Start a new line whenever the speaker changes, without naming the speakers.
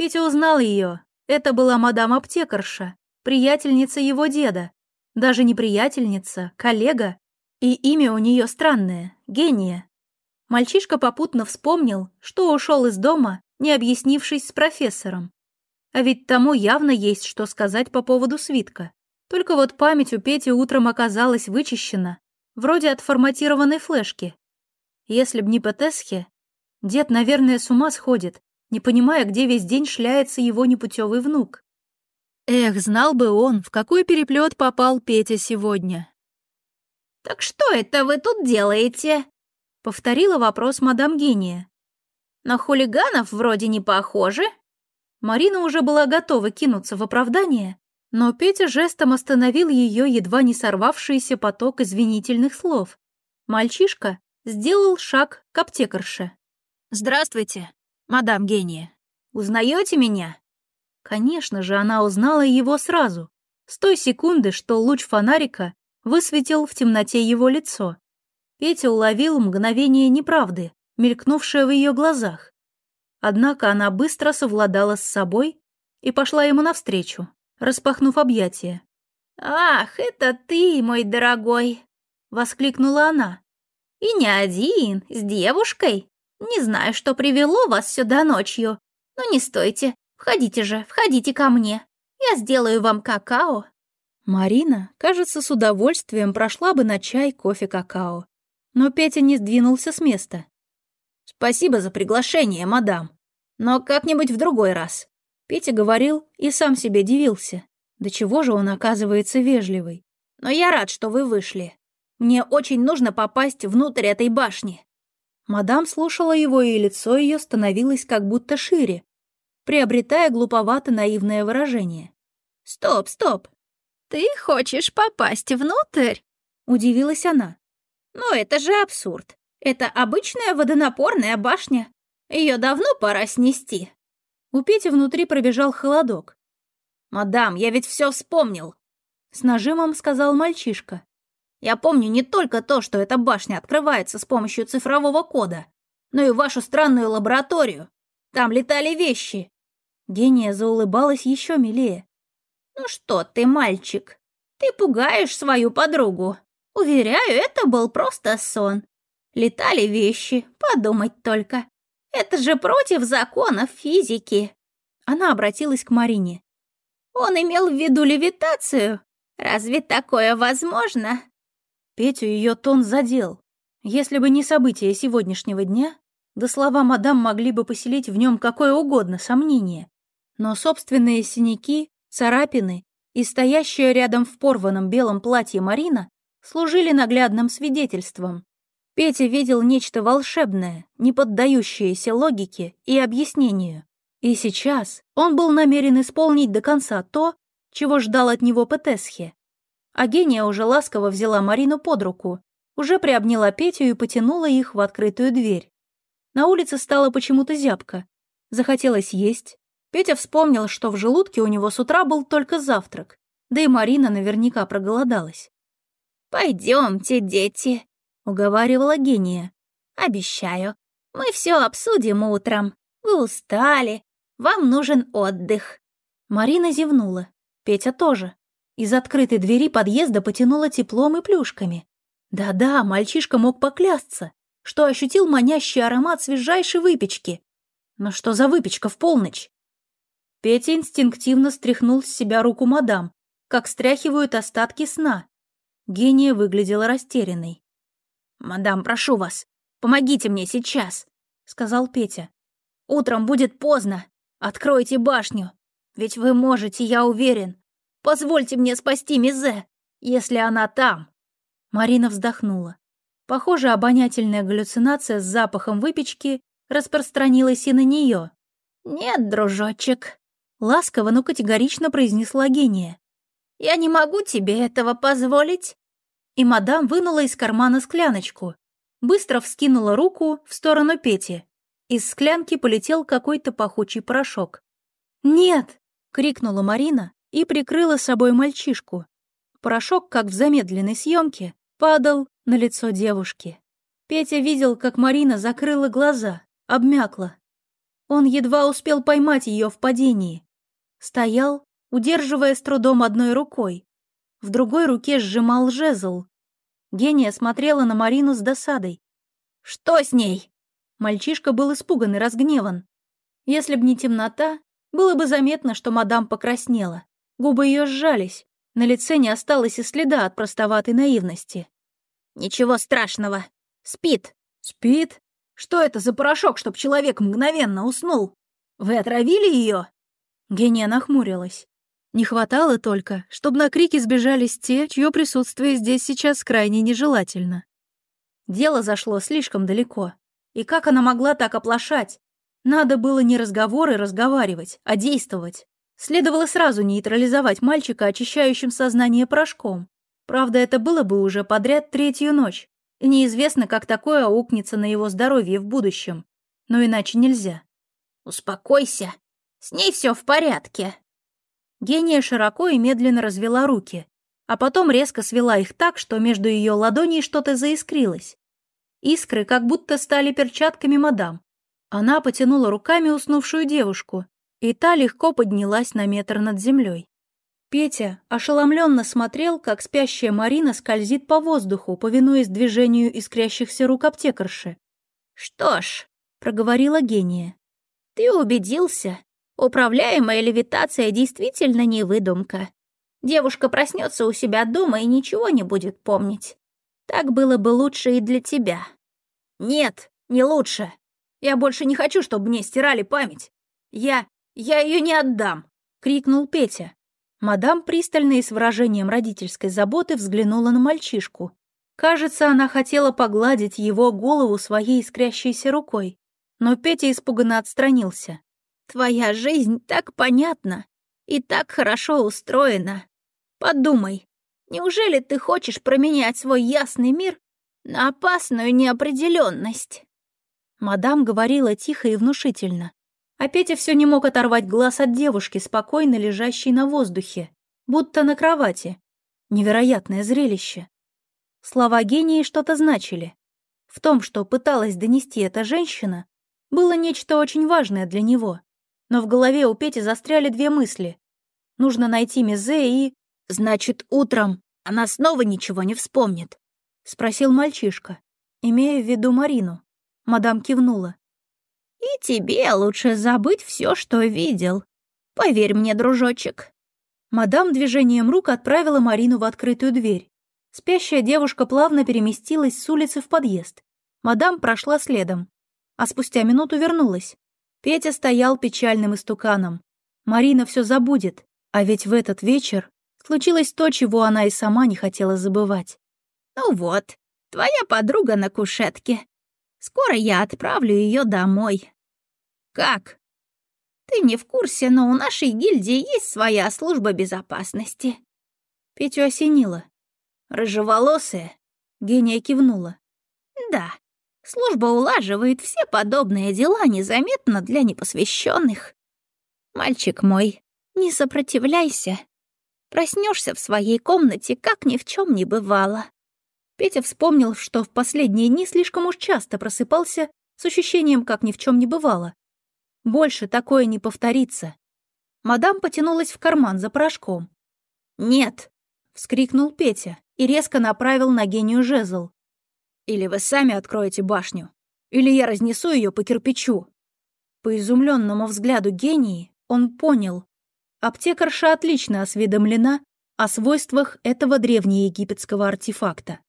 Петя узнал ее. Это была мадам-аптекарша, приятельница его деда. Даже не приятельница, коллега. И имя у нее странное — Гения. Мальчишка попутно вспомнил, что ушел из дома, не объяснившись с профессором. А ведь тому явно есть что сказать по поводу свитка. Только вот память у Пети утром оказалась вычищена, вроде отформатированной флешки. Если б не Петесхе, дед, наверное, с ума сходит, не понимая, где весь день шляется его непутевый внук. Эх, знал бы он, в какой переплет попал Петя сегодня.
«Так что это вы тут делаете?»
— повторила вопрос мадам Гения.
«На хулиганов вроде не похоже».
Марина уже была готова кинуться в оправдание, но Петя жестом остановил ее едва не сорвавшийся поток извинительных слов. Мальчишка сделал шаг к аптекарше.
«Здравствуйте, мадам Гения. Узнаете меня?»
Конечно же, она узнала его сразу, с той секунды, что луч фонарика высветил в темноте его лицо. Петя уловил мгновение неправды, мелькнувшее в ее глазах. Однако она быстро совладала с собой и пошла ему навстречу, распахнув объятия.
«Ах, это ты, мой дорогой!» — воскликнула она. «И не один, с девушкой. Не знаю, что привело вас сюда ночью. Но не стойте, входите же, входите ко мне. Я сделаю вам какао».
Марина, кажется, с удовольствием прошла бы на чай, кофе, какао но Петя не сдвинулся с места.
«Спасибо за приглашение, мадам, но как-нибудь в другой раз».
Петя говорил и сам себе дивился. До чего же он оказывается вежливый.
«Но я рад, что вы вышли. Мне очень нужно попасть внутрь этой башни».
Мадам слушала его, и лицо ее становилось как будто шире, приобретая глуповато-наивное выражение.
«Стоп, стоп! Ты хочешь попасть внутрь?» — удивилась она. Но это же абсурд. Это обычная водонапорная башня. Ее давно пора снести.
У Пети внутри пробежал холодок.
«Мадам, я ведь все вспомнил!»
С нажимом сказал мальчишка.
«Я помню не только то, что эта башня открывается с помощью цифрового кода, но и вашу странную лабораторию. Там летали вещи».
Гения заулыбалась еще милее.
«Ну что ты, мальчик, ты пугаешь свою подругу. Уверяю, это был просто сон. Летали вещи, подумать только. Это же против законов физики.
Она обратилась к Марине.
Он имел в виду левитацию. Разве такое возможно?
Петю ее тон задел. Если бы не события сегодняшнего дня, да слова мадам могли бы поселить в нем какое угодно сомнение. Но собственные синяки, царапины и стоящая рядом в порванном белом платье Марина служили наглядным свидетельством. Петя видел нечто волшебное, не поддающееся логике и объяснению. И сейчас он был намерен исполнить до конца то, чего ждал от него Петесхе. А гения уже ласково взяла Марину под руку, уже приобняла Петю и потянула их в открытую дверь. На улице стало почему-то зябко. Захотелось есть. Петя вспомнил, что в желудке у него с утра был только завтрак, да и Марина наверняка проголодалась.
«Пойдемте, дети», — уговаривала гения. «Обещаю, мы все обсудим утром. Вы устали, вам нужен отдых».
Марина зевнула, Петя тоже. Из открытой двери подъезда потянуло теплом и плюшками. Да-да, мальчишка мог поклясться, что ощутил манящий аромат свежайшей выпечки. Но что за выпечка в полночь? Петя инстинктивно стряхнул с себя руку мадам, как стряхивают остатки сна. Гения выглядела растерянной.
«Мадам, прошу вас, помогите мне сейчас», — сказал Петя. «Утром будет поздно. Откройте башню. Ведь вы можете, я уверен. Позвольте мне спасти Мизе, если она там».
Марина вздохнула. Похоже, обонятельная галлюцинация с запахом выпечки распространилась и на нее.
«Нет, дружочек», —
ласково, но категорично произнесла гения.
«Я не могу тебе этого позволить
и мадам вынула из кармана скляночку. Быстро вскинула руку в сторону Пети. Из склянки полетел какой-то пахучий порошок. «Нет!» — крикнула Марина и прикрыла собой мальчишку. Порошок, как в замедленной съемке, падал на лицо девушки. Петя видел, как Марина закрыла глаза, обмякла. Он едва успел поймать ее в падении. Стоял, удерживая с трудом одной рукой. В другой руке сжимал жезл. Гения смотрела на Марину с досадой.
«Что с ней?»
Мальчишка был испуган и разгневан. Если б не темнота, было бы заметно, что мадам покраснела. Губы ее сжались. На лице не осталось и следа от простоватой наивности.
«Ничего страшного. Спит».
«Спит? Что это за порошок, чтоб человек мгновенно уснул? Вы отравили ее?» Гения нахмурилась. Не хватало только, чтобы на крики сбежались те, чье присутствие здесь сейчас крайне нежелательно. Дело зашло слишком далеко. И как она могла так оплошать? Надо было не разговоры разговаривать, а действовать. Следовало сразу нейтрализовать мальчика, очищающим сознание порошком. Правда, это было бы уже подряд третью ночь. И неизвестно, как такое аукнется на его здоровье в будущем. Но иначе нельзя.
«Успокойся. С ней все в порядке»,
Гения широко и медленно развела руки, а потом резко свела их так, что между ее ладоней что-то заискрилось. Искры как будто стали перчатками мадам. Она потянула руками уснувшую девушку, и та легко поднялась на метр над землей. Петя ошеломленно смотрел, как спящая Марина скользит по воздуху, повинуясь движению искрящихся рук аптекарши.
«Что ж», —
проговорила гения, —
«ты убедился, Управляемая левитация действительно не выдумка. Девушка проснется у себя дома и ничего не будет помнить. Так было бы лучше и для тебя.
Нет, не лучше. Я больше не хочу, чтобы мне стирали память. Я... я ее не отдам, крикнул Петя. Мадам пристально и с выражением родительской заботы взглянула на мальчишку. Кажется, она хотела погладить его голову своей искрящейся рукой. Но Петя испуганно отстранился.
Твоя жизнь так понятна и так хорошо устроена. Подумай, неужели ты хочешь променять свой ясный мир на опасную неопределенность?
Мадам говорила тихо и внушительно, а Петя все не мог оторвать глаз от девушки, спокойно лежащей на воздухе, будто на кровати. Невероятное зрелище. Слова гении что-то значили. В том, что пыталась донести эта женщина, было нечто очень важное для него. Но в голове у Пети застряли две мысли. Нужно найти Мизе и...
«Значит, утром она снова ничего не вспомнит?»
— спросил мальчишка, имея в виду Марину. Мадам кивнула.
«И тебе лучше забыть все, что видел. Поверь мне, дружочек».
Мадам движением рук отправила Марину в открытую дверь. Спящая девушка плавно переместилась с улицы в подъезд. Мадам прошла следом, а спустя минуту вернулась. Петя стоял печальным истуканом. Марина все забудет, а ведь в этот вечер случилось то, чего она и сама не хотела забывать.
«Ну вот, твоя подруга на кушетке. Скоро я отправлю ее домой». «Как?» «Ты не в курсе, но у нашей гильдии есть своя служба безопасности».
Петю осенило.
«Рыжеволосая?»
Гения кивнула.
«Да, Служба улаживает все подобные дела незаметно для непосвященных. Мальчик мой, не сопротивляйся. Проснешься в своей комнате, как ни в чем не бывало.
Петя вспомнил, что в последние дни слишком уж часто просыпался с ощущением, как ни в чем не бывало. Больше такое не повторится. Мадам потянулась в карман за порошком.
«Нет!»
— вскрикнул Петя и резко направил на гению жезл. Или вы сами откроете башню, или я разнесу ее по кирпичу. По изумленному взгляду гении он понял. Аптекарша отлично осведомлена о свойствах этого древнеегипетского артефакта.